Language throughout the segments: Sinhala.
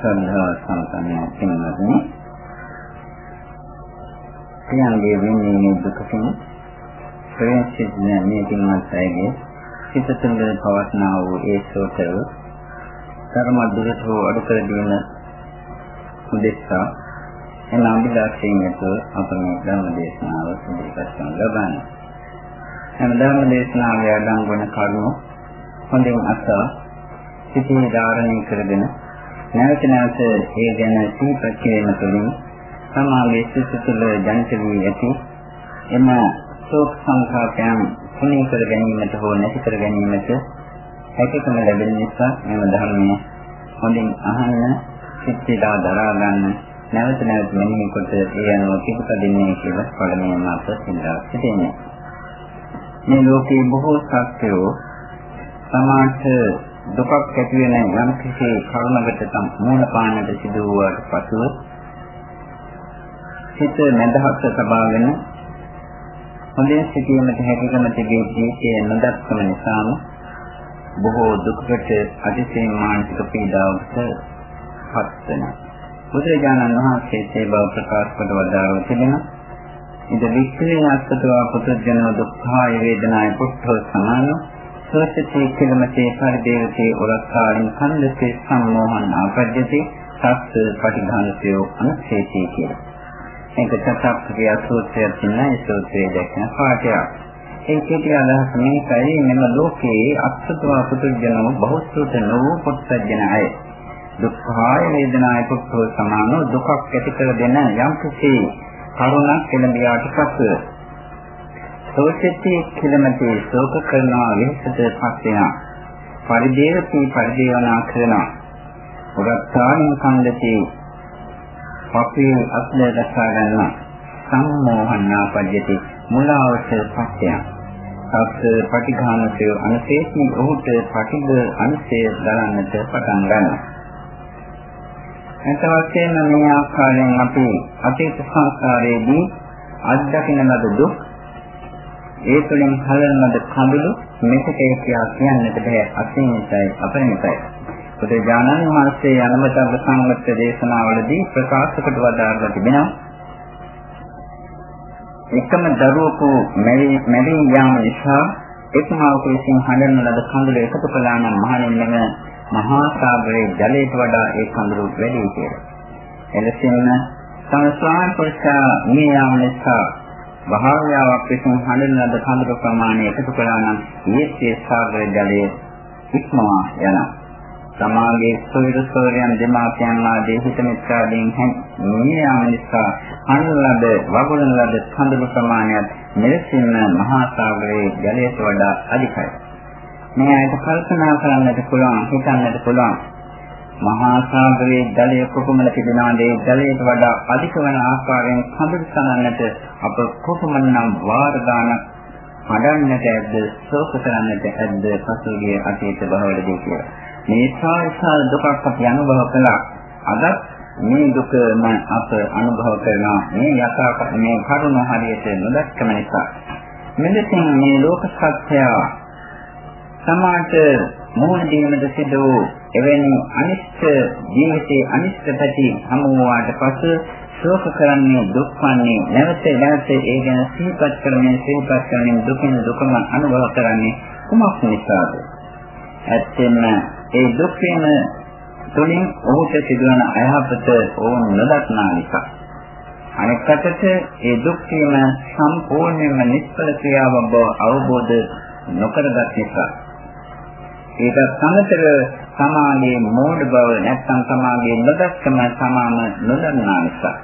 ශ්‍රද්ධා සම්පන්න කෙනෙකුනි ප්‍රියංගේ වෙන්නේ දුකකින් ප්‍රේක්ෂිත මේ කින්වත් අයගේ සිත තුළ පවස්නා වූ ඒ සෝතව ධර්ම දුරට අඩු කර දීම උදෙසා එන අභිලාෂයෙන් යුතුව අප මේ ධර්ම දේශනාව ඉදිරිපත් කරන ලබන්නේ. එම ධර්ම දේශනාවේ අඩංගු වන කරුණු හොඳින් අසා සිතේ ධාරණය කරගෙන නැවත නැවත ඒ ගැන සිහිපත් කිරීම තුළින් සමාගයේ සිත තුළ ජනිත වී ඇති එම ශෝක සංඛාපයන් පුණ්‍ය කර ගැනීමට හෝ නැති කර ගැනීමට හැකියකම ලැබෙන නිසා මෙම ධර්මයේ හොඳින් අහන්න සිත්තිලා දරා ගන්න නැවත නැවත මෙනෙහි කොට ඒ අනුව පිටපදින්නේ කියලා පළමුවෙන්ම අප සිතා සිටින්නේ. මේ ලෝකේ බොහෝ සත්‍යෝ සමාජ දුකක් ඇති වෙන යම් කිසි කරුණකට තම මූල පානට සිදු වූාට පසුව හිත නැදහත් සබාවෙන හොඳින් සිටීමට හැකියකම තිබී ජීවිතයේ නොදක්කම නිසාම බොහෝ දුකකට අධිශේම මානසික පීඩාවකට පත් වෙනවා. බුදුරජාණන් වහන්සේ ඒ බව ප්‍රකාශ කොට වදාළා තිබෙනවා. ඉද වික්ඛේ අස්සතවා පුතජන දුක්ඛාය වේදනාය පුට්ඨෝ සමානෝ සෝචති කිලමතේ පරිදේවතේ උරක්කාලින් කන්දසේ සම්මෝහන් ආපජ්ජති සත්‍ය පටිඝානසයෝ අනුශේෂී කියලා. මේක චත්තප්පිය සූත්‍රයේ තියෙන ඒ සූත්‍රයේ දැක්වෙන පාඩයක්. ඒ කෙටි අදහස මේකයි මෙම ලෝකයේ අත්සතවා පුදුජනෝ බහුසුත නෝ පුත්සජන අය. දුක්ඛාය වේදනාය පුත්තෝ සමානෝ දුකක් ඇති කර දෙන යම් කිසි කරුණක් එළඹියාට පසු සෝචිතී කිලමතේ ශෝක කරනවා වෙහසට පස් වෙනවා. පරිදේවති පරිදේවනා කරනවා. උරත්තානින් කන්දති අපේ අත්ල දක්වා ගන්නවා. සම්මෝහනා පජ්‍යති මුලාවට පස්සය. සත් පටිඝානසය අනසේසි ඔහුට පටිඝ අනසේ දරන්නට පටන් ගන්නවා. එත වශයෙන්ම මේ ආකාරයෙන් අපි අතීත සංස්කාරයේදී අත්දකින ලද දුක් ඒ තුළින් කලන ලද කඳුළු මෙතේ කියා කියන්නට බෑ අසීමිතයි අපරිමිතයි. බුදුජානන් වහන්සේ අනුමතව සංගත දේශනාවලදී ප්‍රකාශ කොට වදාරලා තිබෙනවා. එකම දරුවෙකු මැරී යාම නිසා එක්මාවක විසින් හඬන ලද කඳුළු එකතු කළා නම් මහණෙන්නම මහා සාගරයේ ජලයට වඩා ඒ කඳුළු වැඩි කියලා. එලෙසින්ම සංස්වාම පුරුෂා මේ යාම නිසා භාවයාවක් විසින් හඬන ලද කඳුළු ප්‍රමාණය එකතු කළා නම් ඊයේ සාගර ජලයේ ඉක්මවා යනවා. සමාගයේ සොයුර සොයරයන් දෙමාපියන් ආදී හිත මිත්‍රාදීන් හැමියාම නිසා අනුලද වගුරුන ලද කඳුළු ප්‍රමාණයත් මෙලෙසින්ම මහා සාගරයේ ජලයට වඩා අධිකයි. මේ අයට කල්පනා කරන්නට පුළුවන් හිතන්නට පුළුවන් මහා සාගරයේ ජලය කොපමණ තිබෙනවද ඒ ජලයට වඩා අධික වන ආකාරයෙන් කඳුළු සනන්නට අප කොපමණනම් වාර ගානක් හඩන්නට ඇද්ද ශෝක කරන්නට ඇද්ද පසුගිය අතීත භවවලදී කියලා. මේ සාරිසාර දුකක් අපි අනුභව කළා. අදත් මේ දුකම අප අනුභව කරනවා. මේ යථා මේ කරුණ හරියට නොදැක්කම නිසා. මෙලෙසින් මේ ලෝක සත්‍යය සමාජ මොහොන දීමද සිදු එවැනි අනිෂ්ට ජීවිතයේ අනිෂ්ට පැති හමු වූාට පසු ශෝක කරන්නේ දුක්ඛන්නේ නැවත නැවත ඒ ගැන සිහිපත් කරමින් සිහිපත් කරමින් දුකින් දුකම අනුභව කරන්නේ කුමක් නිසාද? ඇත්තෙන්ම ඒ දුක් වීම තුළින් ඔහුට සිදුවන අයහපත ඕන නොදක්නා නිසා. අනෙක් අතට ඒ දුක් වීම සම්පූර්ණයෙන්ම නිෂ්ඵල ක්‍රියාවක් බව අවබෝධ නොකරගත් නිසා. ඒක සමතර සමාගයේ මෝඩ බව නැත්නම් සමාගයේ නොදක්කම සමාම නොදන්නා නිසා.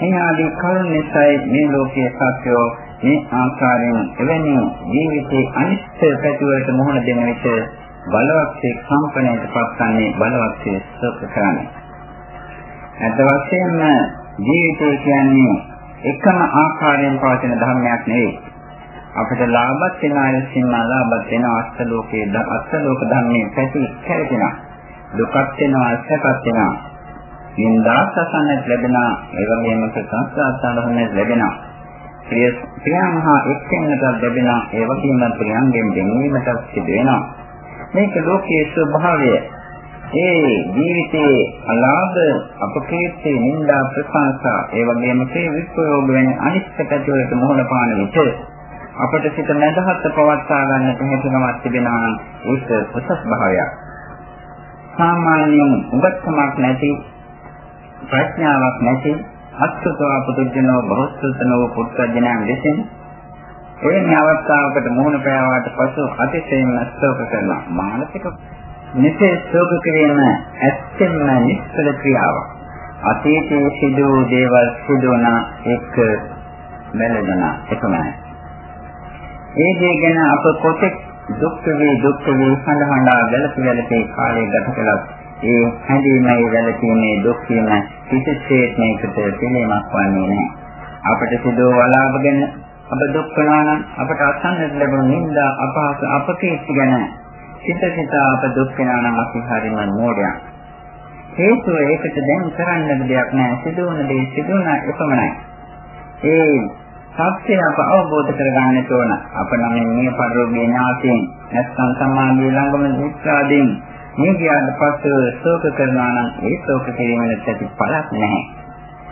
එහාදී කරුණ නිසායි මේ ලෝකයේ සත්‍යෝ මේ ආකාරයෙන් එවැනි ජීවිතයේ අනිත්‍ය පැතිවලට මුහුණ දෙන විට බලවත්සේ කම්පණයට පත්වන්නේ බලවත්සේ සෝක කරන්නේ. අද වශයෙන්ම ජීවිතය කියන්නේ එකම ආකාරයෙන් පවතින ධර්මයක් නෙවෙයි. අපිට ලාභත් වෙන අයසින්ම ලාභත් වෙන අස්තලෝකයේ අස්තලෝක ධර්මයේ පැති කැරෙනවා. දුකත් වෙනවා අසකත් වෙනවා. නින්දාත් අසන්නට ලැබෙනවා. ඒ වගේම ප්‍රසන්නතාවයන් ලැබෙනවා. ප්‍රිය ප්‍රියමහා එක්කෙනෙකුට ලැබෙනවා. ඒ වගේම ප්‍රියංගෙන් දෙන්නීමට සිදු වෙනවා. මේක ලෝකයේ ස්වභාවය. ඒ ජීවිතයේ අලාභ අපකීර්ති නිന്ദා ප්‍රශංසා ඒ වගේම මේ විප්‍රයෝග වෙන අනිත්‍ය පැතිවලට මොහොන පාන විට අපට සිත නැදහත් පවත්වා ගන්නට හැකියාවක් තිබෙනවා ඒක උසස් භාවයක්. සාමාන්‍යයෙන් උගත්කමක් නැති ප්‍රඥාවක් නැති අත්සතවා පුදුජනෝ බහුසුතනෝ පුත්‍රජනයන් විසින් එවැනි අවස්ථාවකට මුහුණ පෑවාට පසු අතිශයින්ම ශෝක කරනවා මානසික මෙසේ ශෝක කිරීම ඇත්තෙන්ම නිස්සල ක්‍රියාවක්. අතීතයේ සිදු වූ දේවල් සිදුවන එක බැලෙන එකමයි ඒ දේ ගැන අප කොතෙක් දුක් වේ දුක් වේ හඬ හඬා වැළපි වැළපි කාලය ගත කළත් ඒ හැඳීමේ වැළකීමේ දුක් වීම කිසිසේත් මේකට පිළිමක් වන්නේ නැහැ. අපට සිදු වලාපගෙන අප දුක් වෙනවා නම් අපට අසන්නට ලැබුණු නිന്ദා අපහාස අපකීර්ති ගැන සිත සිත අප දුක් වෙනවා නම් අපි හරිම මෝඩයන්. හේතුව ඒකට දැන් කරන්න දෙයක් නැහැ. සිදුවන දේ සිදුවන එකමයි. ඒ සත්‍ය අප අවබෝධ කරගන්නට ඕන. අප නම් මේ පරිරෝගී ඥාතීන් නැත්නම් සමාධිය ළඟම විස්රාදීන් මේ ගියාට පස්සේ ශෝක කරනවා නම් ඒ ශෝක කිරීමකට ඇති පළක් නැහැ.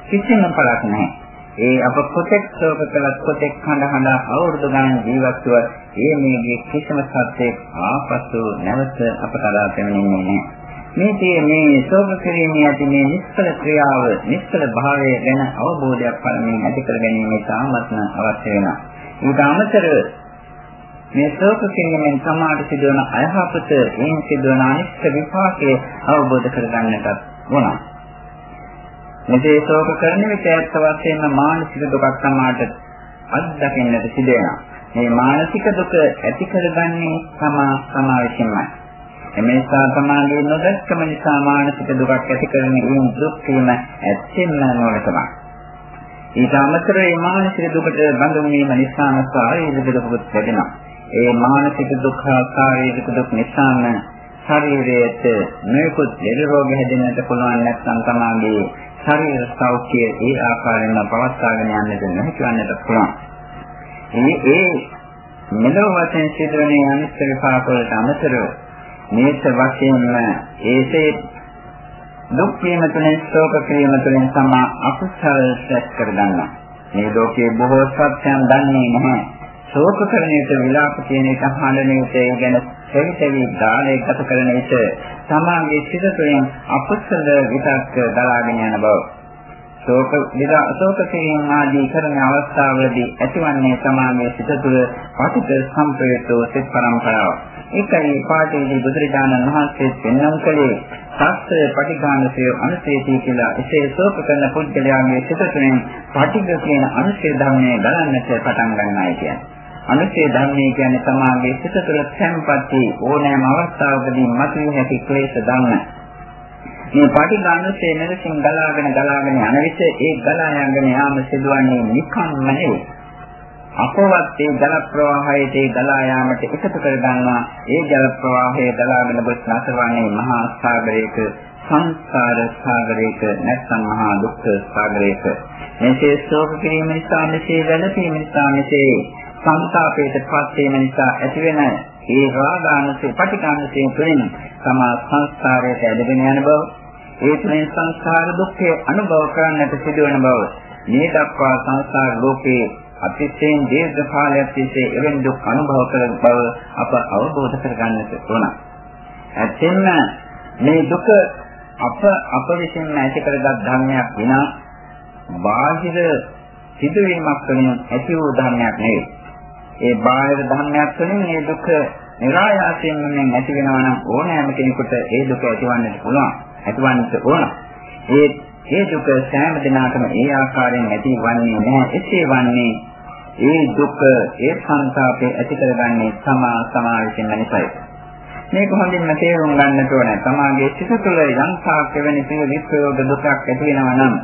කිසිම පළක් නැහැ. ඒ අප කොතෙක් ශෝක කළත් කොතෙක් හඬ හඬ අවුරුදු ගණන් ජීවත් වුවත් ඒ මේගේ කිසිම සත්‍යයක් ආපසු නැවත අපට අදා පෙනෙන්නේ නැහැ. මේ tie මේ ශෝක කිරීමේ ඇති මේ නිෂ්ඵල ක්‍රියාව නිෂ්ඵල භාවය ගැන අවබෝධයක් පළමුවෙන් ඇති කර ගැනීම ඉතාමත්ම අවශ්‍ය වෙනවා. ඊට අමතරව මේ ශෝක කිරීමෙන් සමාඩ සිදුවන අයහපත එයින් සිදුවන අනිත්‍ය විපාකයේ අවබෝධ කරගන්නට ඕන. මෙසේ ශෝක කරන විට ඇත්ත වශයෙන්ම මානසික දුකක් සමාඩ අත්දකින්නට සිදු වෙනවා. මේ මානසික දුක ඇති කරගන්නේ සමා සමාවිෂින්මයි. එමේසා සමාගයේ නොදැක්කම නිසා මානසික දුකක් ඇති කරන ඒ දුක් වීම ඇත්තෙන්ම නොලකමක්. ඊට අමතරව මේ මානසික දුකට බඳුන් වීම නිසාම ශාරීරික දුකත් වැඩෙනවා. ඒ මානසික දුක් හා ශාරීරික දුක් නිසාම ශරීරයට මේකුත් ලෙඩ රෝග හැදෙන්නට පුළුවන් නැත්නම් තමගේ ශරීර සෞඛ්‍යය ඒ ආකාරයෙන්ම පවත්වාගෙන යන්නට නොහැකිවන්නට පුළුවන්. මේ ඒ මෙලොව වශයෙන් සිදුවන අනිත්‍ය විපාක වලට අමතරව මේක වශයෙන්ම ඒසේ දුක් වීම තුළින් ශෝක කිරීම තුළින් සමා අකුසල සැස් කර ගන්නවා. මේ ලෝකයේ බොහෝ සත්‍යයන් දන්නේ නැහැ. ශෝක කරන විට විලාප කියන එක හඬන විට ඒ ගැන සෙවිසෙවි ගානේ ගත කරන විට සමාගයේ සිත තුළින් අකුසල විතක් දලාගෙන යන බව. ශෝක විදා ශෝක කිරීම ආදී කරන අවස්ථාවලදී ඇතිවන්නේ සමාගයේ සිත තුළ පටිච්ච සම්ප්‍රයුක්තව සිත් පරම්පරාව. ඒකයි පාඨයේදී බුදුරජාණන් වහන්සේ පෙන්වන කලේ ශාස්ත්‍රයේ පටිඝානසය අනුසේතී කියලා එසේ ශෝක කරන පුද්ගලයාගේ සිත තුළින් පටිඝ කියන අනුශේ ධර්මයේ ගලන්නට පටන් ගන්නයි කියන්නේ. අනිත්‍ය ධර්මයේ කියන්නේ තමාගේ සිත තුළ සම්පatti ඕනෑම අවස්ථාවකදී මතුවෙන හැකි ක්ලේශ ධර්ම. මේ පටිඝානසේ මෙලෙසින් ගලාගෙන ගලාගෙන යන විට ඒ ගලා යන යාම සිදුවන්නේ නිකම්ම නෙවෙයි. අපවත් ඒ ජල ප්‍රවාහයේ ඒ ගලා යාමට එකතු කර ගන්නවා ඒ ජල ප්‍රවාහය ගලාගෙන ගොස් නැසවන්නේ මහා සාගරයක සංසාර සාගරයක නැත්නම් මහා දුක්ඛ සාගරයක මෙසේ ශෝක කිරීම නිසා මෙසේ වැළපීම නිසා මෙසේ සංతాපයට පත් වීම නිසා ඇතිවෙන ඒ රාගානුසය පටිඝානුසය තුළින් තමා සංස්කාරයට ඇදගෙන යන බව ඒ තුළින් සංස්කාර දුක්ඛය අනුභව කරන්නට සිදුවන බව මේ දක්වා සංසාර ලෝකේ අතිශයින් දීර්ඝ කාලයක් තිස්සේ එවැනි දුක් අනුභව කරන බව අප අවබෝධ කරගන්නට ඕන. ඇත්තෙන්ම මේ දුක අප අප විසින් ඇති කරගත් ධර්මයක් විනා බාහිර සිදුවීමක් වලින් ඇති වූ ධර්මයක් නෙවෙයි. ඒ බාහිර ධර්මයක් තුළින් මේ දුක નિરાයාසයෙන් මෙන් ඇති වෙනවා නම් ඕනෑම කෙනෙකුට ඒ දුක ඇතිවන්නට පුළුවන්. ඇතිවන්නට ඕන. ඒ ඒ දුක සෑම දිනකටම ඒ ආකාරයෙන් ඇතිවන්නේ නැහැ. එසේ වන්නේ ඒ දුක ඒ සංతాපේ ඇති කරගන්නේ සමා සමාවිසින් නිසායි. මේක හොඳින්ම තේරුම් ගන්නට ඕනේ. තමාගේ සිත තුළ යම්තාක් වෙන සිය විප්‍රයෝග දුකක් ඇති වෙනවා නම්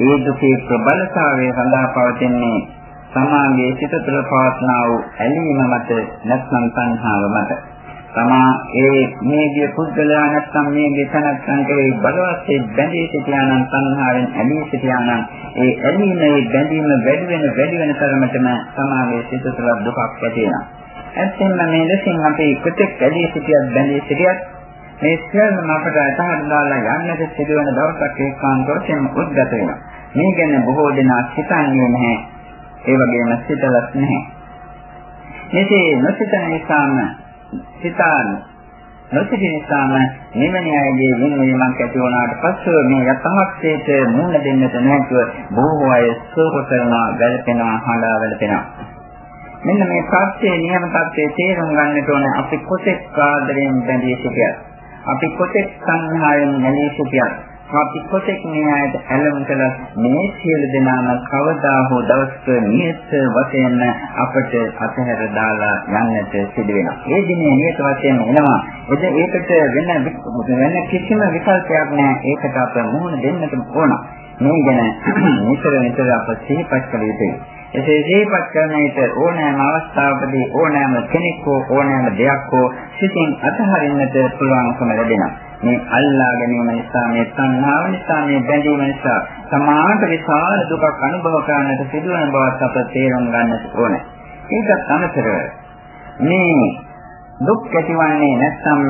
ඒ දුකේ ප්‍රබලතාවය සඳහා පවතින්නේ සමාගයේ සිත තුළ පවත්නා වූ ඇලීම මත නැත්නම් සංහාව මත තමා ඒ මේගේ පුද්ගලයා නැත්නම් මේගේ තනත්සන් කෙරෙහි බලවත් බැඳී සිටියානම් සංහාවෙන් ඇලී සිටියානම් ඒ ඇලීමේ බැඳීම වැඩි වෙන වැඩි වෙන තරමටම සමාගයේ සිත තුළ දුකක් ඇති වෙනවා. ඇත්තෙන්ම මේ ලෙසින් අපි කොතෙක් ඇලී සිටියත් බැඳී සිටියත් මේ සියල්ලම අපට අතහරින්න දාලා යන්නට සිදුවන දවසක් ඒකාන්ත වශයෙන් උද්ගත වෙනවා. මේ ගැන බොහෝ දෙනා හිතන්නේ නැහැ. ඒ වගේම සිතලත් නැහැ. මෙසේ නොසිතන නිසාම සිතාන නොසිතන නිසාම නිවන අයගේ වින්වීමක් ඇති වුණාට පස්සෙ මේ යථාර්ථයට මුහුණ දෙන්නට නැතුව බොහෝ අය සෝක කරනවා, වැළපෙනවා, හඬා වැළපෙනවා. මෙන්න මේ සත්‍යයේ නියම තත්ත්වයේ තේරුම් ගන්නට ඕන අපි කොතෙක් ආදරයෙන් බැඳී සිටියත් අපි කොතෙක් සංහායෙන් නැලී සිටියත් අපි කොතෙක් මේ ආයත ඇලෙමු කළ මේ සියලු දෙනාම කවදා හෝ දවසක නියත වශයෙන් අපට අතහැර දාලා යන්නට සිදු වෙනවා. ඒ දිනේ නියත වශයෙන් එනවා. එද ඒකට වෙන වෙන කිසිම විකල්පයක් නැහැ. ඒකට අප මුහුණ දෙන්නට ඕන. මේ ගැන නිතර නිතර අප සිහිපත් කළ යුතුයි. එසේ සිහිපත් කරන විට ඕනෑම අවස්ථාවකදී ඕනෑම කෙනෙක් හෝ ඕනෑම දෙයක් හෝ සිතින් අතහරින්නට පුළුවන්කම ලැබෙනවා. මේ අල්ලා ගැනීම නිසා මේ තණ්හාව නිසා මේ බැඳීම නිසා සමාහට විශාල දුකක් අනුභව කරන්නට සිදුවන බවත් අප තේරුම් ගන්නට ඕනේ. ඒකත් අමතරව මේ දුක් ඇතිවන්නේ නැත්නම්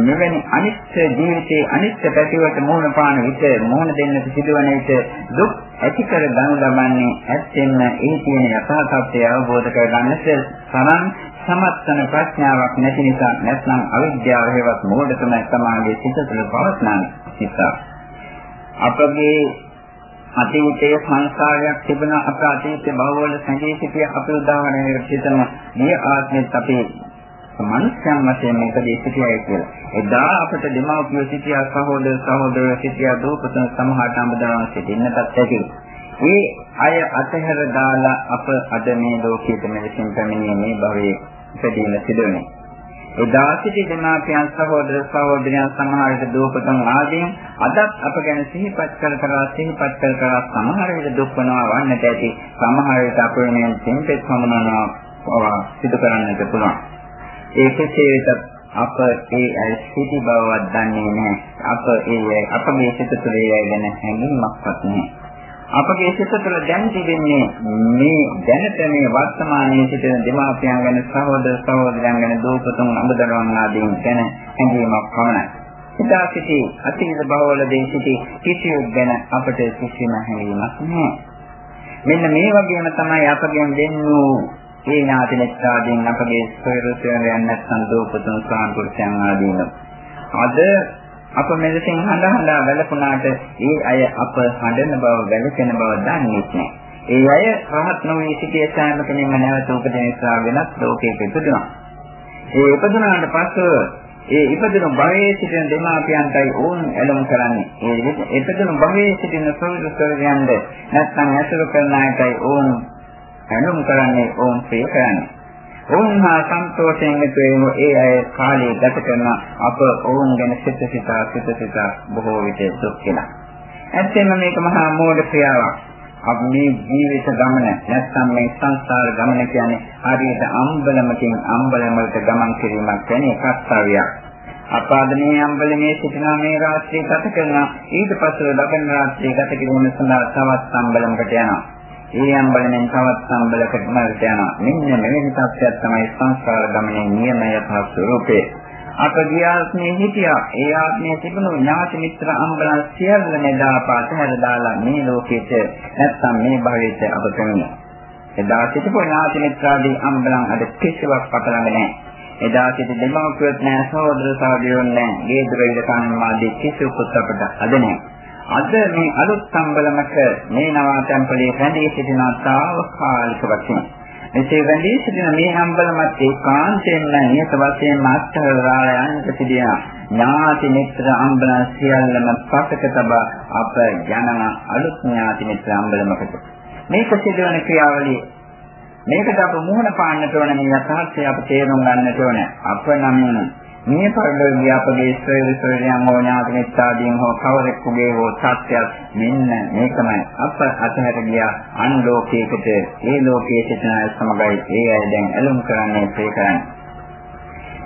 මෙවැනි අනිත්‍ය ජීවිතයේ අනිත්‍ය පැතිවට මුහුණ පාන විට මුහුණ දෙන්නට සිදුවන විට දුක් ඇති කර ගනු ලබන්නේ ඇත්තෙන්ම ඒ තියෙන යථා තත්ත්වය අවබෝධ කර ගන්නට තරම් සමත්න ප්‍රඥාවක් නැති නිසා නැත්නම් අවිද්‍යාව හේවත් මෝඩකම සමාගයේ සිත තුළ පවත්නා නිසා අපගේ අතීතයේ සංස්කාරයක් තිබුණා අප අතීතයේ භවවල සංජී සිටිය අපේ උදාහරණයකට හිතමු මේ ආත්මෙත් අපේ මනුෂ්‍යයන් වශයෙන් මේකදී සිටියයි කියලා. එදා අපට දෙමව්පියෝ සිටියා සහෝදර සහෝදරයෝ සිටියා දූපතන් සමහරට අඹදරන් සිටින්නටත් ඇති. මේ අය අතහැර දාලා අප අද මේ ලෝකයේ මෙලෙසින් පැමිණියේ මේ භවයේ ඉපදීම සිදුවන්නේ. එදා සිටි දෙමාපියන් සහෝදර සහෝදරයන් සමහර විට දූපතන් ආදීන් අදත් අප ගැන සිහිපත් කර කර සිහිපත් කර කර සමහර විට දුක් වනවා වන්නට ඇති සමහර විට අපේ මේ සින්පෙත් සමනනවා සිදු කරන්නට පුළුවන් ඒ කෙසේ වෙතත් අප ඒ අය සිටි බවවත් දන්නේ නැහැ. අප ඒ අපගේ සිත තුළ ඒ ගැන හැඟීමක්වත් නැහැ. අපගේ සිත තුළ දැන් තිබෙන්නේ මේ දැනට මේ වර්තමානයේ සිටින දෙමාපියන් ගැන සහෝදර සහෝදරයන් ගැන දූපතුන් අඹදරුවන් ආදීන් ගැන හැඟීමක් පමණයි. එදා සිටි අතීත භවවලදී සිටි කිසියෙක් ගැන අපට කිසිම හැඟීමක් නැහැ. මෙන්න මේ වගේම තමයි අපගෙන් දෙන්නු ඒ ඥාති මිත්‍රාදීන් අපගේ ස්වයරුසයන් නැත්නම් දෝපතුන් සාන්පුරුෂයන් ආදීන. අද අප මෙලෙසින් හඳ හඳා වැළපුණාට ඒ අය අප හඬන බව වැළපෙන බව දන්නේ නැහැ. ඒ අය රහත් නොවේ සිටිය සෑම කෙනෙක්ම නැවත උපදින නිසා වෙනත් ලෝකයක ඉපදුණා. ඒ ඉපදුනාට පස්සෙ ඒ ඉපදුණු භවයේ සිටින දෙමාපියන්ටයි ඕන් ඇලුම් කරන්නේ. ඒ ඉපදුණු භවයේ සිටින සොවිරු සොවියන්ද නැත්නම් ඇසුරු කරන අයටයි ඕන් ඇනුම් කරන්නේ ඕම් ප්‍රිය කරන්නේ. ඔවුන් හා සන්තෝෂයෙන් යුතුව ඒ අය කාලය ගත කරන අප ඔවුන් ගැන සිත සිතා සිත සිතා බොහෝ විට දුක් වෙනවා. ඇත්තෙන්ම මේක මහා මෝඩ ක්‍රියාවක්. අපි මේ ජීවිත ගමන නැත්නම් මේ සංසාර ගමන කියන්නේ හරියට අම්බලමකින් අම්බලම වලට ගමන් කිරීමක් වෙන එකස්තාවියක්. අපාදමේ අම්බලමේ සිටින මේ රාත්‍රිය ගත කරන ඊට පස්සේ ලබන රාත්‍රිය ගත කිරීම සඳහා තවත් අම්බලමකට යනවා. ඒ අම්බලෙන් තවත් අම්බලකට මාර්ගයට යනවා. මෙන්න මෙවැනි තත්ත්වයක් තමයි සංස්කාර ගමනේ නියම යථා ස්වરૂපේ. අප ගියාත්මේ හිටියා. ඒ ආත්මයේ තිබුණු ඥාති මිත්‍ර අම්බලන් සියල්ල නෙදා පාතහැර දාලා මේ ලෝකෙට නැත්තම් මේ භවයට අප පැමිණෙනවා. එදා සිටපු ඥාති මිත්‍රාදී අම්බලන් අද කිසිවක් පතලඟ නැහැ. එදා සිට දෙමව්පියොත් නැහැ සහෝදර සහෝදරයෝ නැහැ. ගේ දොර ඉද කන්මාදී කිසිවකුත් අපට අද නැහැ. අද මේ අලුත් සම්බලමක මේ නවාතැන්පලේ රැඳී සිටින තාවකාලික වශයෙන්. එසේ රැඳී සිටින මේ සම්බලමත් ඒකාන්තයෙන්ම නියත වශයෙන් මාස්තරාලා යන්නට සිටින ඥාති මිත්‍ර අම්බල සියල්ලම පසක තබා අප යන අලුත් ඥාති මිත්‍ර අම්බලමකට. මේක සිදුවන ක්‍රියාවලිය. මේකට අප මුහුණ පාන්නට ඕන මේ යථාර්ථය අප තේරුම් ගන්නට ඕන. අප නම් මේ පරිලෝකීය අපගේ ශ්‍රේය ශ්‍රේයයන් හෝ ඥාතිමිත්තාදීන් හෝ කවරෙකුගේ හෝ සත්‍යයක් මෙන්න මේකමයි. අප අතහැර ගියා අන් ලෝකයකට. ඒ ලෝකයේ සිටින අය සමගයි ඒ අය දැන් ඇලුම් කරන්නේ ඒ කරන්නේ.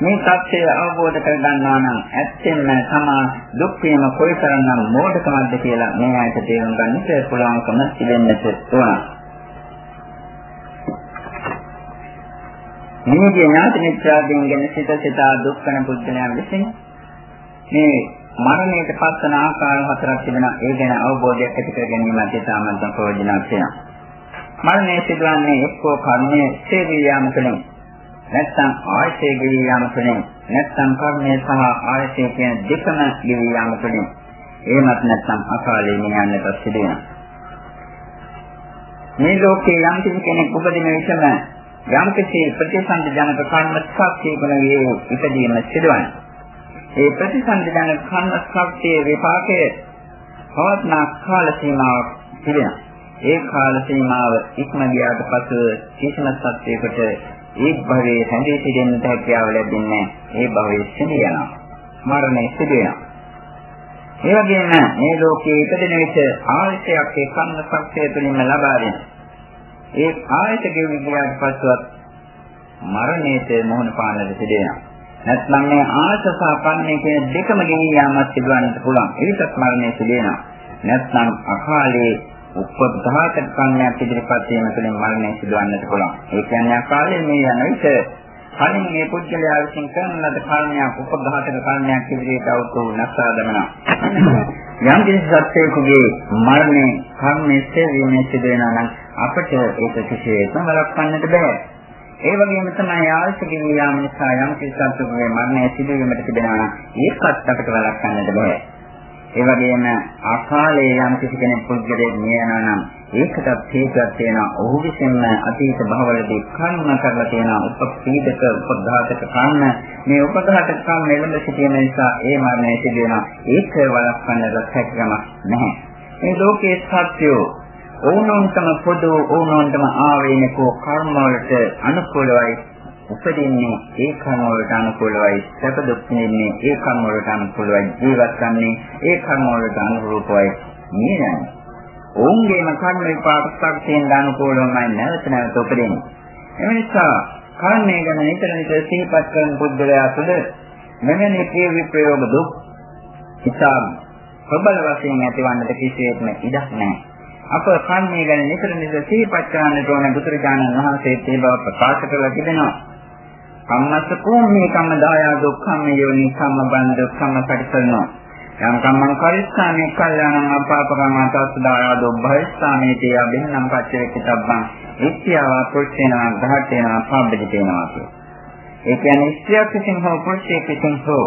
මේ සත්‍යය අවබෝධ කර ගන්නවා නම් ඇත්තෙන්ම තමා දුක් වීම කොයිතරම්නම් මෝඩකමක්ද කියලා මේ ආයත තේරුම් ගන්නට පුළුවන්කම තිබෙන්නට ඕන. නිමිති ඥාති මිත්‍යාදීන් ගැන සිත සිතා දුක් කරන පුද්ගලයන් විසින් මේ මරණයට පස්සන ආකාර හතරක් තිබෙනවා. ඒ ගැන අවබෝධයක් ඇති කර ගැනීමත් ඉතාමත් ප්‍රයෝජනවත් වෙනවා. මරණය සිදුවන්නේ එක්කෝ කර්මයේ ඡේදී යාම තුළින් නැත්නම් ආයතේ ගෙවි යාම තුළින් නැත්නම් කර්මය සහ ආයතේ කියන දෙකම ගෙවි යාම තුළින් එහෙමත් නැත්නම් අකාලේ නියන්නට සිදු වෙනවා. මේ ලෝකේ යම් කිසි කෙනෙක් උපදින විටම යම් කිසි ප්‍රතිසන්ද ජනක කර්ම ශක්තියකනේ ඉපදීම සිදුවන්නේ. ඒ ප්‍රතිසන්ද ජනක කර්ම ශක්තියේ විපාකයේ පවත්නා කාල සීමාවක් තිබෙනවා. ඒ කාල සීමාව ඉක්ම ගියාට පසු කිසිම සත්‍යයකට ඒ භවයේ හැඳී සිටින්නට හැකියාව ලැබෙන්නේ ඒ භවයේ සිදු යනවා. මරණය සිදු වෙනවා. ඒ වගේම මේ ලෝකයේ ඉපදෙන විට ආයතයක් ඒ කන්න ශක්තිය තුළින්ම ලබා දෙන. ඒ ආයත ගෙවි ගියාට පස්සෙවත් මරණයට මොහොන පාන්නට සිදු වෙනවා. නැත්නම් මේ ආශසා පන්නේ කියන දෙකම ගෙවි යාමත් සිදුවන්නට පුළුවන්. ඒකත් මරණය සිදු වෙනවා. නැත්නම් අකාලේ උපඝාතක කර්මයක් ඉදිරිපත් වීම තුළින් මරණය සිදුවන්නට පුළුවන්. ඒ කියන්නේ අකාලේ මේ යන විට කලින් මේ පුද්ගලයා විසින් කරන ලද කර්මයක් උපඝාතක කර්මයක් ඉදිරියට આવතු නැසා දමනවා. යම් කිසි සත්‍යයකගේ මරණය කර්මයේ සේවීමේ සිදු වෙනවා නම් අපට ඒක කිසිසේත්ම වළක්වන්නට බෑ. ඒ වගේම තමයි ආයත කිවියාම නිසා යම් කිසි සත්‍යයකගේ මරණය සිදුවීමට තිබෙනවා නම් ඒකත් අපට වළක්වන්නට බෑ. ඒ වගේම අකාලයේ යම් කිසි කෙනෙක් පුද්ගලයෙක් මිය යනවා නම් ඒකටත් හේතුවක් තියෙනවා. ඔහු විසින්ම අතීත භවවලදී කර්ම කරලා තියෙනවා. උපපීඩක උපඝාතක කර්ම. මේ උපඝාතක කර්ම එළඹ සිටීම නිසා ඒ මරණය සිදු වෙනවා. ඒක වළක්වන්නට හැකියාවක් නැහැ. මේ ලෝකයේ සත්‍යෝ ඕනෝන්තම පොදු ඕනෝන්තම ආවේනිකෝ කර්ම වලට අනුකූලවයි උපදින්නේ ඒ කර්ම වලට අනුකූලවයි සැප දුක් විඳින්නේ ඒ කර්ම වලට අනුකූලවයි ජීවත් වන්නේ ඒ කර්ම වලට අනුරූපවයි නියනයි. ඔවුන්ගේම කර්ම විපාක ශක්තියෙන් අනුකූලවමයි නැවත නැවත උපදින්නේ. එම නිසා කර්මය ගැන නිතර නිතර සිහිපත් කරන බුද්ධලයා තුළ මෙවැනි ප්‍රිය විප්‍රයෝග දුක් ඉතාම ප්‍රබල වශයෙන් ඇතිවන්නට කිසිසේත්ම ඉඩක් නැහැ. අප කර්මය ගැන නිතර නිතර සිහිපත් කරන්නට ඕන බුදුරජාණන් වහන්සේ ඒ බව ප්‍රකාශ කරලා තිබෙනවා. කම්මස්ස කෝමී කම්ම දායා දුක්ඛම්ම යෝනි කම්ම බන්ධ කම්ම පරිසරණෝ යම් කම්මං කරිස්සාමේ කල්යාණං අපාපකං අතස් දායා දුබ්බහිස්සාමේ තේ අබින්නම් පච්චේ කිතබ්බං ඉත්‍යාව පුරුෂේනවා ගහටේනවා පාබ්බදිතේනවා කිය. ඒ කියන්නේ ස්ත්‍රියක් විසින් හෝ පුරුෂයෙක් විසින් හෝ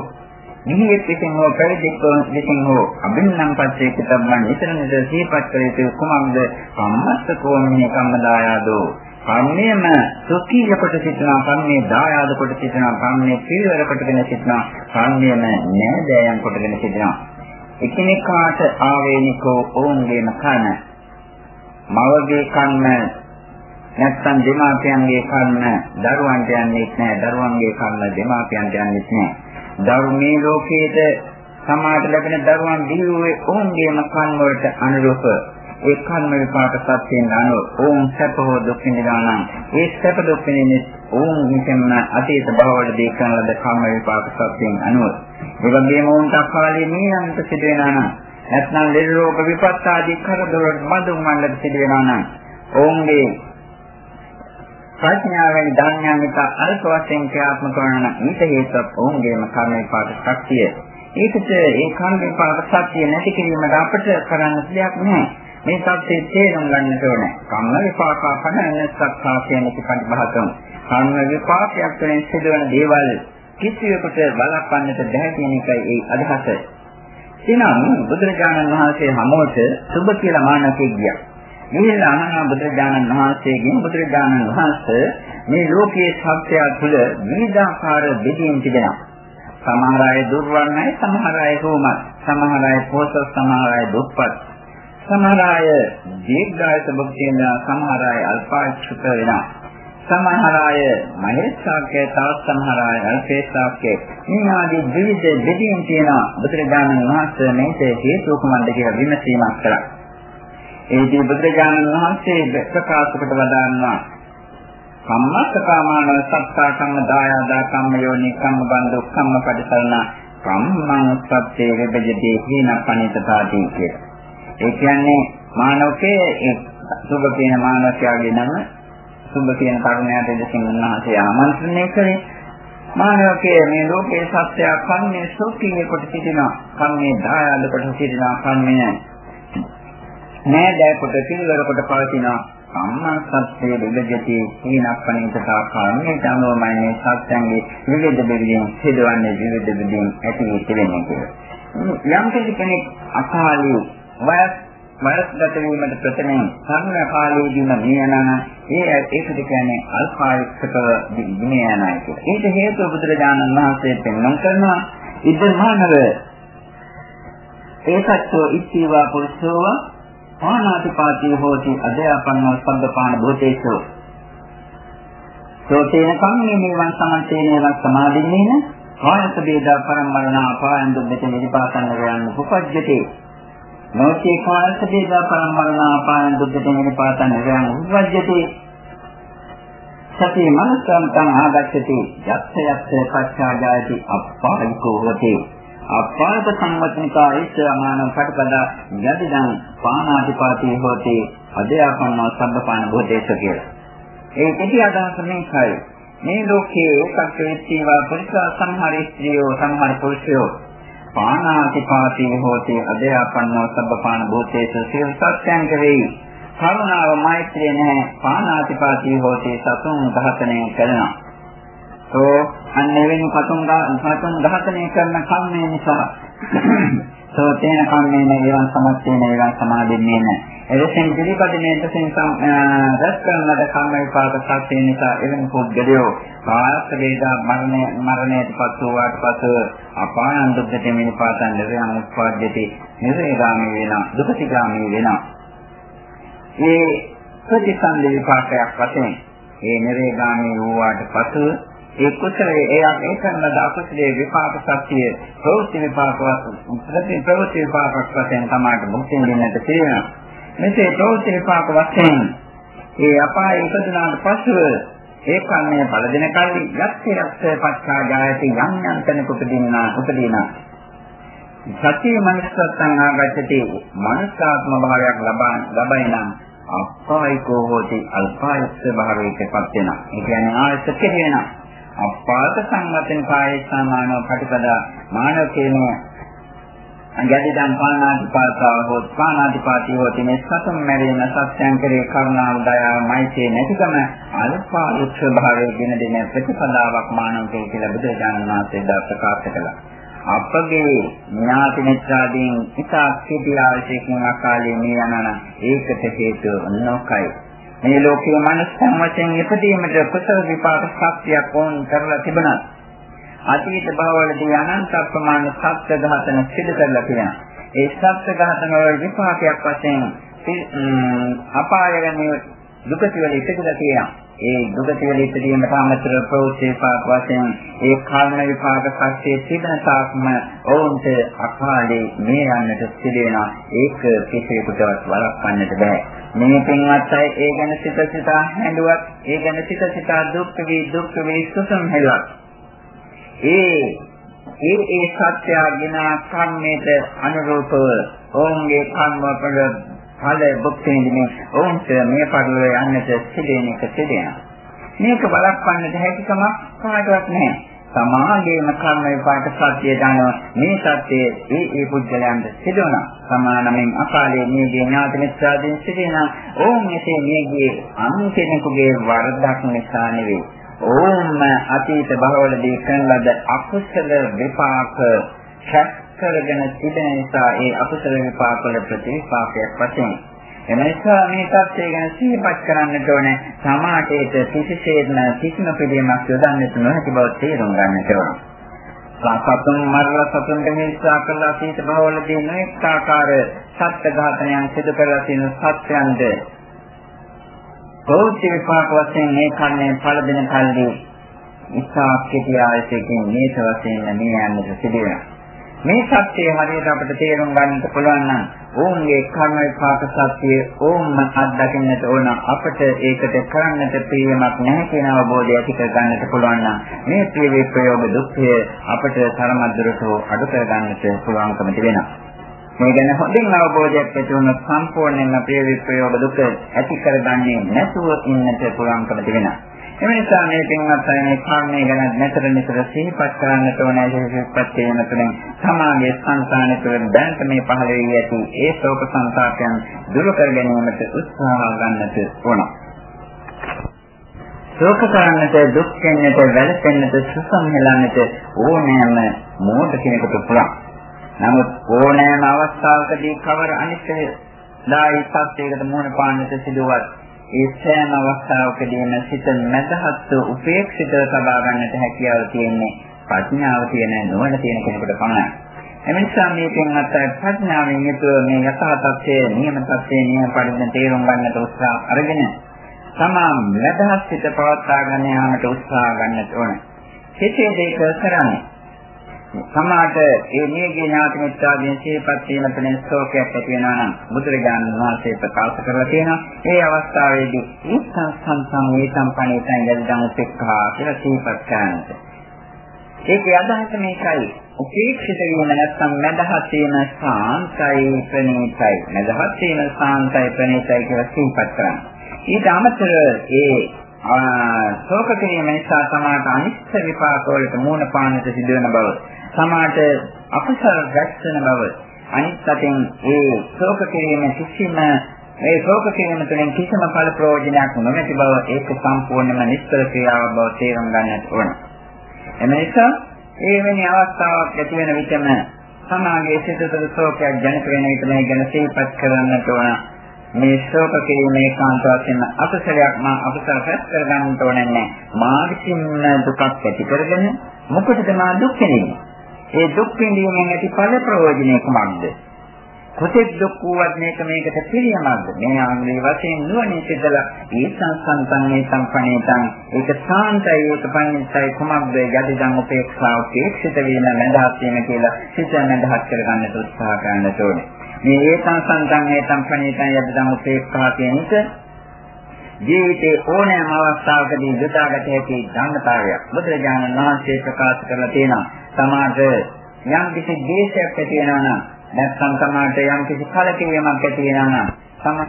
නිහියෙක් විසින් හෝ පැවිදිෙක් විසින් හෝ අබින්නම් පච්චේ කිතබ්බං ඉතනද සීපත් කර යුතු කුමක්ද? කම්මස්ස කෝමී කම්ම දායාදෝ කර්මයේම සුඛීය කොට සිටිනවා කර්මයේ දායාද කොට සිටිනවා කර්මයේ පිළිවෙල කොටගෙන සිටිනවා කර්මයේම නෑදෑයන් කොටගෙන සිටිනවා එකිනෙකාට ආවේනිකෝ ඕන්ගේම කන. මවගේ කන්න නැත්නම් දෙමාපියන්ගේ කන්න. දරුවන්ට යන්නේ නැහැ දරුවන්ගේ කන්න දෙමාපියන්ට යන්නේ නැහැ ධර්මී ලෝකයේද සමාජ ලැබෙන දරුවන් දියුවේ ඕන්ගේම කන් වලට අනුරූප. ඒ කර්ම විපාක සත්‍යයෙන් අනුව ඕම් සැප හෝ දුක් විඳිනවා නම් ඒ සැප දුක් විඳින්නේ ඕම් විසින්ම අතීත භවවලදී කරන ලද කර්ම විපාක සත්‍යයෙන් අනුව. ඒ වගේම ඕම් තක්කාලේ නියන්ත සිදු වෙනවා නම් නැත්නම් ලෙඩ රෝග විපත් ආදී කරදර බඳුන් මණ්ඩල සිදු වෙනවා නම් ඕම්ගේ ප්‍රඥාවෙන් ධර්මයන්ට අල්ප වශයෙන් ක්‍රියාත්මක කරන නම් ඊට හේතුවක් ඕම්ගේම කර්ම විපාක ශක්තිය ඒකට ඒ කර්ම විපාක ශක්තිය නැති කිරීමට අපිට කරන්න දෙයක් නැහැ මේ සත්‍යයේ තේරුම් ගන්නට ඕනේ. කම්ම විපාක කනස්සක්ඛා කියන ප්‍රතිපදිභාතම්. කම්ම විපාකයක් වෙන සිදුවන දේවල් කිසිවෙකුට බලපන්නට බැහැ කියන එකයි ඒ අදහස. එනම් බුදුරජාණන් වහන්සේ හැමෝට සුබ කියලා මානකෙක් ගියා. මේ අහන බුදුරජාණන් වහන්සේගෙන් බුදුරජාණන් වහන්සේ මේ ලෝකයේ සත්‍යය තුළ විවිධාකාර බෙදීම් තිබෙනවා. සමහර අය දුර්වර්ණයි, සමහර අය රෝමත්, සමහර අය පොසත්, සමහර අය දුප්පත්. සමහර අය දීර්ඝායත භුක්තියන සමහර අය අල්පායුෂක වෙනවා. සමහර අය මහේශාක්‍ය තවත් සමහර අය අල්පේශාක්‍ය මේ ආදී විවිධ දෙවියන් කියන බුදුරජාණන් වහන්සේ මේක හේතු කුමක්ද කියලා විමසීමක් කළා. ඒදී බුදුරජාණන් වහන්සේ ප්‍රකාශ කොට වදාන්නා කම්මස්සකාමාන සත්තා කම්ම දායාදා කම්ම යෝනි කම්ම බන්දු කම්ම පරිසරණ කම්මං සත්‍යේ වෙබජදී හේන පණිතතාදී කියලා. ඒ කියන්නේ මානවකේ සුභ කියන මානවකයාගේ නම සුභ කියන කරුණයට දෙසින් උන්වහන්සේ ආමන්ත්‍රණය කළේ මානවකයේ මේ ලෝකේ සත්‍ය කන්නේ සෝකීය කොට සිටිනවා. කන්නේ දායාද කොට සිටිනවා. කන්නේ නෑ දැය කොට සිල්වර කොට පවතිනවා. සම්මාසත්‍ය විදජති සීනප්පණිතතා කාමයේ ධනෝමයනේ සත්‍යංගේ විවිධ බෙදීම් සිදුවන්නේ විවිධ බෙදීම් ඇති වෙන්නේ කියලා. යම් කෙනෙක් අකාලී වයස් වයස් ගත වීමට ප්‍රථමයෙන් සම්ම කාලයේදීම මියනන ඒ ඒකද කියන්නේ අල්පායුක්තව මියනයි කියලා. ඒක හේතුව බුදුරජාණන් වහන්සේ පෙන්වන කරනවා ඉදමානව ඒකත්ව ඉච්ඡේවා පුරුෂෝව පානාතිපාතී හෝති අධ්‍යාපන්නෝ සම්බපාන භූතේසෝ. සෝතේන කම්මේ මේවන් සමන්තේනේවන් සමාදින්නේන. කායත බේදා පරමරණ අපායන් දුක්ඛ නිපාතන යන උපජ්ජතේ නොචේ කායත බේදා පරමරණ අපායන් දුක්ඛ නිපාතන යන උපජ්ජතේ සති මනසන්තං ආගච්ඡති. යක්ෂ යක්ෂ පච්චාජායති අප්පායිකෝ හොතේ. අපාද සම්මතනිකා ඒචමාන පටපදා යදිදං පානාතිපාතී හෝති අධ්‍යාපන්න සම්බපාන භෝතේස කියලා. ඒ කෙටි අදහස මේකයි. මේ ලෝකයේ එකක් වේත්‍ීවා පුරුෂ සම්හාර ස්ත්‍රියෝ සම්හාර පුරුෂයෝ පානාතිපාතී හෝති අධ්‍යාපන්න සම්බපාන භෝතේස සියලු සත්‍යං කෙරෙහි කරුණාව මෛත්‍රිය නැහැ පානාතිපාතී හෝති සතුන් ඝාතනය කරනවා. සෝ අන්නෙවෙනි පතුන් පතුන් ඝාතනය කරන කම්මේ නිසා සෝ තේන කම්මේ නේවන් සමස්තේ නේවන් සමාදින්නේ නැහැ. එලෙසින් පිළිපදිනේ තසින් රැස් කරන ලද කම්ම විපාක සත්‍ය නිසා එවැනි පුද්ගලයෝ කායත් වේදා මරණය මරණයට පත් වූාට පසු අපායන් දුක්ඛ දෙමිනි පාතන් නිරයන් උත්පාද්‍යති නිරේගාමී වෙනවා දුකතිගාමී වෙනවා. මේ ප්‍රතිසන්දි විපාකයක් වශයෙන් ඒ නිරේගාමී වූාට පසු ඒ කුසලයේ එයා මේ කරන දාකුසලයේ විපාක සත්‍ය ප්‍රවෘත්ති විපාක වශයෙන් ප්‍රවෘත්ති විපාක වශයෙන් තමයි මුක්තිය දෙන්නට තියෙනවා. මෙසේ ප්‍රවෘත්ති විපාක වශයෙන් ඒ අපායේ ඉපදුනාට පසුව ඒ කන්නේ බල දෙන කල්ලි යක්ෂ යක්ෂ පච්චා ජායති යම් යම් තැනක උපදිනා උපදිනා සත්‍ය මනසත්තං ආගච්ඡති මනසාත්ම භාවයක් ලබා ලබයි නම් අපායිකෝ හෝති අල්පායස්ස භාවයකපත් වෙනවා. ඒ කියන්නේ ආයස්ස කෙරෙනවා. අපාත සංවතෙන් කායේ සමානව ප්‍රතිපදා මානව කියන යදිදන් පානාතිපාතාව හෝ පානාතිපාතිය හෝ තිනේ සතුන් මැරෙන සත්‍යං කරේ කරුණාව දයාව මෛත්‍රිය නැතිකම අල්පාලුක්ෂ භාවයේ ගෙන දෙන ප්‍රතිපදාවක් මානවකේ කියලා බුදුරජාණන් වහන්සේ දා ප්‍රකාශ කළා. අපගේ ඥාති මිත්‍රාදීන් ඉතා සිටි අවශ්‍යකම් අකාලේ මේ යනන ඒකට හේතුව නොකයි. මේ ලෝකයේ මනසන් වශයෙන් ඉපදීමට කුසල විපාක ශක්තියක් ඕන කරලා තිබුණා. අතීත භවවලදී අනන්ත ප්‍රමාණ සත්‍ය ඝාතන සිදු කරලා තියෙනවා. ඒ සත්‍ය ඝාතන වල විපාකයක් වශයෙන් අපායගන්නේ දුකති වල ඉපදලා තියෙනවා. ඒ දුකති වල ඉපදීමට අමතර ප්‍රවෘත්ති විපාක වශයෙන් ඒ කර්ම විපාක පස්සේ තිබෙන තාක්ම ඔවුන්ට අකාලේ මේ යන්නට සිදු වෙනවා. ඒක කිසිවෙකුටවත් වළක්වන්නට බෑ. මේ පින්වත් අය ඒ ගැන සිත සිතා හැඬුවත් ඒ ගැන සිත සිතා දුක් වේ දුක් වේ සුසම් හැලුවත් ඒ ඒ ඒ සත්‍යගෙන කර්මයට අනුරූපව ඔවුන්ගේ කර්ම වල ඵල භුක්ති විඳින්නේ ඔවුන්ට මේ පරිලෝය යන්නට සිදෙන එක සිදෙනවා. මේක බලක්වන්නට හැකියාවක් කාටවත් නැහැ. සමාගයේම කර්ම විපාක සත්‍ය දනව. මේ සත්‍යයේ ඒ ඒ පුද්ගලයන්ට සිදුවන සමානමින් අකාලේ මේගේ ඥාති මිත්‍රාදීන් සිටින ඕම් මෙසේ මේගේ අන් කෙනෙකුගේ වරදක් නිසා නෙවෙයි. ඕම් අතීත භවවලදී කරන ලද අකුසල විපාක සැක කරගෙන සිටින නිසා ඒ අකුසල විපාක වල ප්‍රතිපාකයක් වශයෙන් එනිසා මේ தත්ත්වය ගැන සිහිපත් කරන්නට ඕනේ. සමාජයට කිසිසේත්ම කිසිම පිළියමක් යොදන්නට නොහැකි බව තේරුම් ගන්නට ඕනේ. සාසතුන් මරලා සතුන් දෙහිස්සා කළා සීත භවවලදී නොඑක ආකාර සත්‍ය ඝාතනයන් සිදු කරලා තියෙන සත්‍යයන්ද භෞතික විපාක වශයෙන් මේ කන්නේ ඵල දෙන කල්ලි ඉස්සා කෙටි ආයතකින් මේත වශයෙන් මේ යන්නට සිදු වෙනවා. මේ සත්‍යය හරියට අපිට තේරුම් ගන්නට පුළුවන් නම් ඕන්ගේ කර්ම විපාක සත්‍යය ඕම්ම අත්දකින්නට ඕන අපිට ඒකට කරන්නට ප්‍රියමක් නැහැ කියන අවබෝධය ඇති කර ගන්නට පුළුවන් නම් මේ ප්‍රිය විප්‍රයෝග දුක්ඛය අපිට තරමද්දරට අඩු කර ගන්නට පුළුවන්කම තිබෙනවා. මේ ගැන හොඳින් අවබෝධයක් ඇති වුණොත් සම්පූර්ණයෙන්ම ප්‍රිය විප්‍රයෝග දුක ඇති කරගන්නේ නැතුව ඉන්නට පුළුවන්කම තිබෙනවා. එම නිසා මේ පින්වත් අය මේ කර්මය ගැන නැතර නිතර සිහිපත් කරන්නට ඕනේ සිහිපත් කිරීම තුළින් සමාගයේ සංසාන තුළ දැනට මේ පහළ වී ඇති ඒ ශෝක සංසාරයන් දුරු කර ගැනීමට උත්සාහ ගන්නට ඕන. ශෝක කරන්නට දුක් වෙන්නට වැළපෙන්නට සුසම්හෙලන්නට ඕනෑම මෝඩ කෙනෙකුට පුළුවන්. නමුත් ඕනෑම අවස්ථාවකදී කවර අනිත්‍ය දායි සත්‍යයකට මුහුණ පාන්නට සිදුවත් ඒ සෑම අවස්ථාවකදීම සිත මැදහත් උපේක්ෂිතව සබා ගන්නට හැකියාව තියෙන්නේ ප්‍රඥාව තියෙන නුවණ තියෙන කෙනෙකුට පමණයි. එනිසා මේ පින්වත් ප්‍රඥාවෙන් යුතුව මේ යථා තත්ත්වයේ නියම තත්ත්වයේ නියම පරිදි තේරුම් ගන්නට උත්සාහ අරගෙන තමා මැදහත් සිත පවත්වාගෙන යාමට උත්සාහ ගන්නට ඕනේ. හිතේ දෙක කරන්නේ සමාජ ඒ නියගේ ඥාති මිත්‍යාදීන් සිහිපත් වීම තුළින් ශෝකයක් ඇති වෙනවා නම් බුදුරජාණන් වහන්සේ ප්‍රකාශ කරලා තියෙනවා. ඒ අවස්ථාවේදී ඉස්සං සංසං වේතම් පණිතං යද්දං උපේක්ඛා කියලා සිහිපත් කරනද ඒකේ අදහස මේකයි. උපේක්ෂිත වීම නැත්නම් මදහත් වීම සාන්තයි ප්‍රණීතයි. මදහත් වීම සාන්තයි ප්‍රණීතයි කියලා සිහිපත් කරනවා ඊට අමතරව ඒ ශෝක කිරීම නිසා සමාජ අනිත්‍ය විපාක වලට මූණ පාන්නට සිදුවන බව සමාට අකුසල රැස්වෙන බව අනිත් අතින් ඒ ශෝක කිරීම කිසිම මේ ශෝක කිරීම තුළින් කිසිම ඵල ප්‍රයෝජනයක් නොමැති බව ඒක සම්පූර්ණයෙන්ම නිෂ්ඵල ක්‍රියාවක් බව තේරුම් ගන්නට ඕන. එම නිසා ඒ වෙනි අවස්ථාවක් ඇති වෙන විටම සමාගයේ සිත තුළ ශෝකයක් ජනිත වෙන විට මේ ගැන සිහිපත් කරන්නට ඕන. මේ ශෝක කිරීමේ කාන්ත වශයෙන් අකුසලයක් මා අකුසල රැස් කරගන්නට ඕනේ නැහැ. මා විසින් දුකක් ඇති කරගෙන මොකටද මා දුක් වෙන්නේ? ඒ දුක් විඳීමෙන් ඇති ඵල ප්‍රයෝජනය කුමක්ද? කොතෙක් දුක් වුවත් මේක මේකට පිළියමක්ද? මේ ආන්දේ වශයෙන් නුවණින් සිතලා ඒ සංසන්තන් මේ සම්පණේතන් ඒක සාන්තයි ඒක පණිතයි කුමක්ද? යදිදන් උපේක්ෂාව උපේක්ෂිත වීම මඳහත් වීම කියලා සිත මඳහත් කරගන්න උත්සාහ කරන්න ඕනේ. මේ ඒ සංසන්තන් මේ සම්පණේතන් යදිදන් උපේක්ෂා කියන එක ජීවිතේ ඕනෑම අවස්ථාවකදී යොදාගත හැකි ධර්මතාවයක්. බුදුරජාණන් වහන්සේ ප්‍රකාශ කරලා තියෙනවා. සමාජ යම් කිසි දේශයක් ඇති වෙනවා නම් නැත්නම් සමාජ යම් කිසි කලකිරීමක් ඇති වෙනවා නම්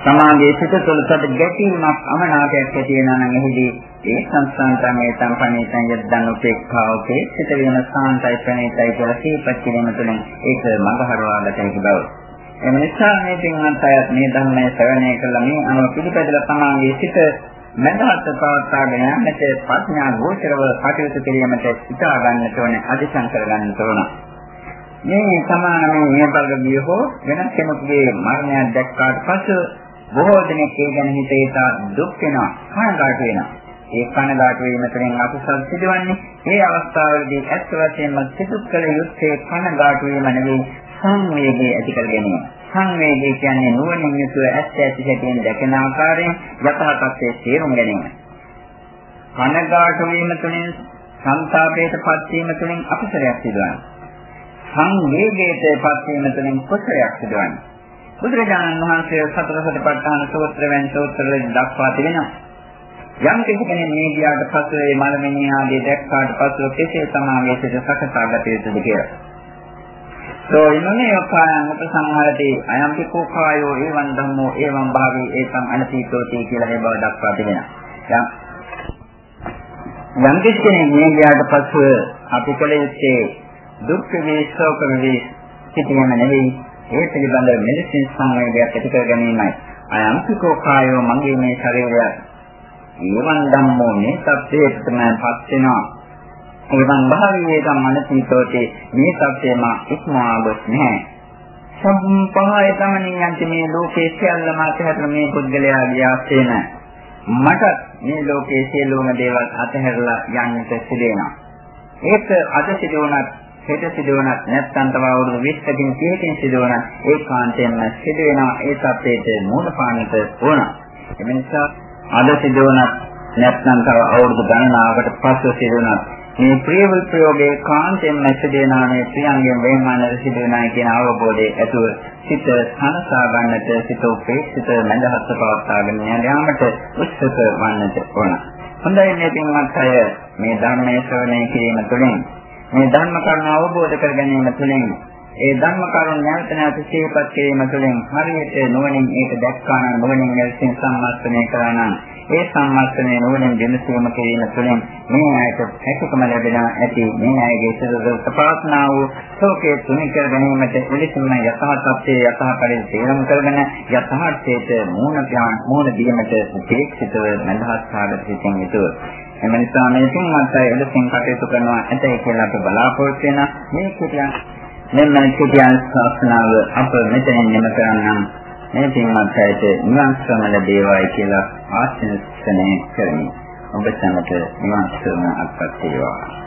සමාජයේ සිට තුළට ගැටීමක් අමනාපයක් ඇති වෙනවා නම් එහිදී ඒ සංස්කාරයන්ගේ සම්පන්නේතන් යද්දන් උපේක්ඛාවකේ සිට වෙන සාන්තයි ප්‍රණීතයි කියලා සිහිපත් කිරීම තුළින් ඒක මඟහරවා ගත හැකි බව. එම නිසා මේ පින්වත් අයත් මේ ධර්මයේ ශ්‍රවණය කළා මේ අනුව පිළිපැදලා සමාගයේ සිට මනහත් පවත්වාගෙන යන්නට ප්‍රඥා ගෝචරව කටයුතු කිරීමට ඉතා ගන්නට ඕනේ අධිසං කර ගන්නට ඕන. මේ සමාන මේ නියපල්ගිය හෝ වෙනත් කෙනෙකුගේ මරණයක් දැක්කාට පසු බොහෝ දෙනෙක් ඒ ගැන හිතේට දුක් වෙනවා කනගාටු වෙනවා. ඒ කනගාටු වීම තුළින් අකුසල් සිදුවන්නේ ඒ අවස්ථාවේදී ඇත්ත වශයෙන්ම සිදු කළ යුත්තේ කනගාටු වීම නෙවෙයි සංවේගය ඇති කර ගැනීම. සංවේගය කියන්නේ නුවණින් යුතුව ඇත්ත ඇති හැටියෙන් දැකන ආකාරයෙන් යථා තත්ත්වයේ තේරුම් ගැනීම. කනගාටු වීම තුළින් සංతాපයටපත් වීම තුළින් අපසරයක් සිදුවනවා. සංවේගයටපත් වීම තුළින් කුසලයක් සිදුවනවා. බුදුරජාණන් වහන්සේ සතර සතිපට්ඨාන සූත්‍ර වැනි සූත්‍රවලින් දක්වා තිබෙනවා. යම් කෙනෙක් මේ ගියාට පසු ඒ මලමිණිය ආදී දැක්කාට පසු කෙසේ සමාගයේ සිට සකසාගත යුතුද කියලා. සෝ ඉමනේ යකායන් උපසංහරති අයම් පිකෝ කායෝ එවං ධම්මෝ එවං භාවී ඒකං අනතීතෝති කියලා මේ බව දක්වා තිබෙනවා. යම් කෙනෙක් මේ ගියාට පසු අපි කල යුත්තේ දුක් වේ ශෝක වේ සිටිනම නෙවෙයි ඒ පිළිබඳ මෙලෙසින් සංවේගයක් ඇති කර ගැනීමයි. අයම් පිකෝ කායෝ මගේ මේ ශරීරය එවං ධම්මෝ මේ සත්‍යයට තමයි පත් වෙනවා. එවන් භාවයේ සම්මනසීතෝතේ මේ සත්‍යය මා ඉක්මවා ගොස් නැහැ. සම්පහාය තමනින් යන්ති මේ ලෝකේ සියල්ලම අතහැරලා මේ පුද්ගලයාගේ ආසේන මට මේ ලෝකයේ සියලුම දේවල් අතහැරලා යන්නට සිදෙනවා. ඒක අද සිදුවනත් හෙට සිදුවනත් නැත්නම් තව අවුරුදු 20කින් 30කින් සිදුවනත් ඒකාන්තයෙන්ම සිදු වෙනවා ඒ සත්‍යයට මූල පාන්නට ඕන. එමෙන්සා අද සිදුවනත් නැත්නම් තව අවුරුදු ගණනාවකට පස්සේ සිදුවනත් මේ ප්‍රියවල් ප්‍රයෝගයේ කාන්තෙන් නැසදේනානේ ප්‍රියංගෙන් වේමානර සිදුවනයි කියන අවබෝධය ඇතුව සිත හනසා ගන්නට සිත උපේක්ෂිත මඳහත් පවත්වාගෙන යාමට උත්සුක වන්නට ඕන. හොඳයි මේ පින්වත් අය මේ ධර්මයේ ශ්‍රවණය කිරීම තුළින් මේ ධර්ම කරුණ අවබෝධ කර ගැනීම තුළින් ඒ ධර්ම කරුණ නැවත නැවත සිහිපත් කිරීම තුළින් හරියට නුවණින් ඒක දැක්කා නම් නුවණින් එලෙසින් සම්මස්තනය කරා නම් ඒ සම්මස්තනේ නුවණින් විමසීම කිරීම තුළින් මේ ඇයට හැකියකම ලැබෙන ඇති මේ ඇයගේ සිතට ප්‍රාර්ථනා වූ ශෝකයේ තුනි කර ගැනීමට එලෙසින්ම යථාර්ථයේ යථාකරේ තේරුම් කරගෙන යථාර්ථයට මූණ මූණ දීමට උපේක්ෂිතව මනහස් සාගත සිටින් යුතුව. එම නිසා මේ තුන්වත් අය එලෙසින් කටයුතු කරනවා ඇතයි කියලා අපි බලාපොරොත්තු වෙන මේ කිටියන් මෙන්න කිටියන් ශාස්ත්‍රනාව අප මෙතනින් නිම කරන්නම්. මේ පින්වත් අයට නිවන් ශ්‍රම ලැබේවායි කියලා ආශිර්වාද කරමි. ඔබ සැමට නිවන් ශ්‍රම අත්පත් වේවා.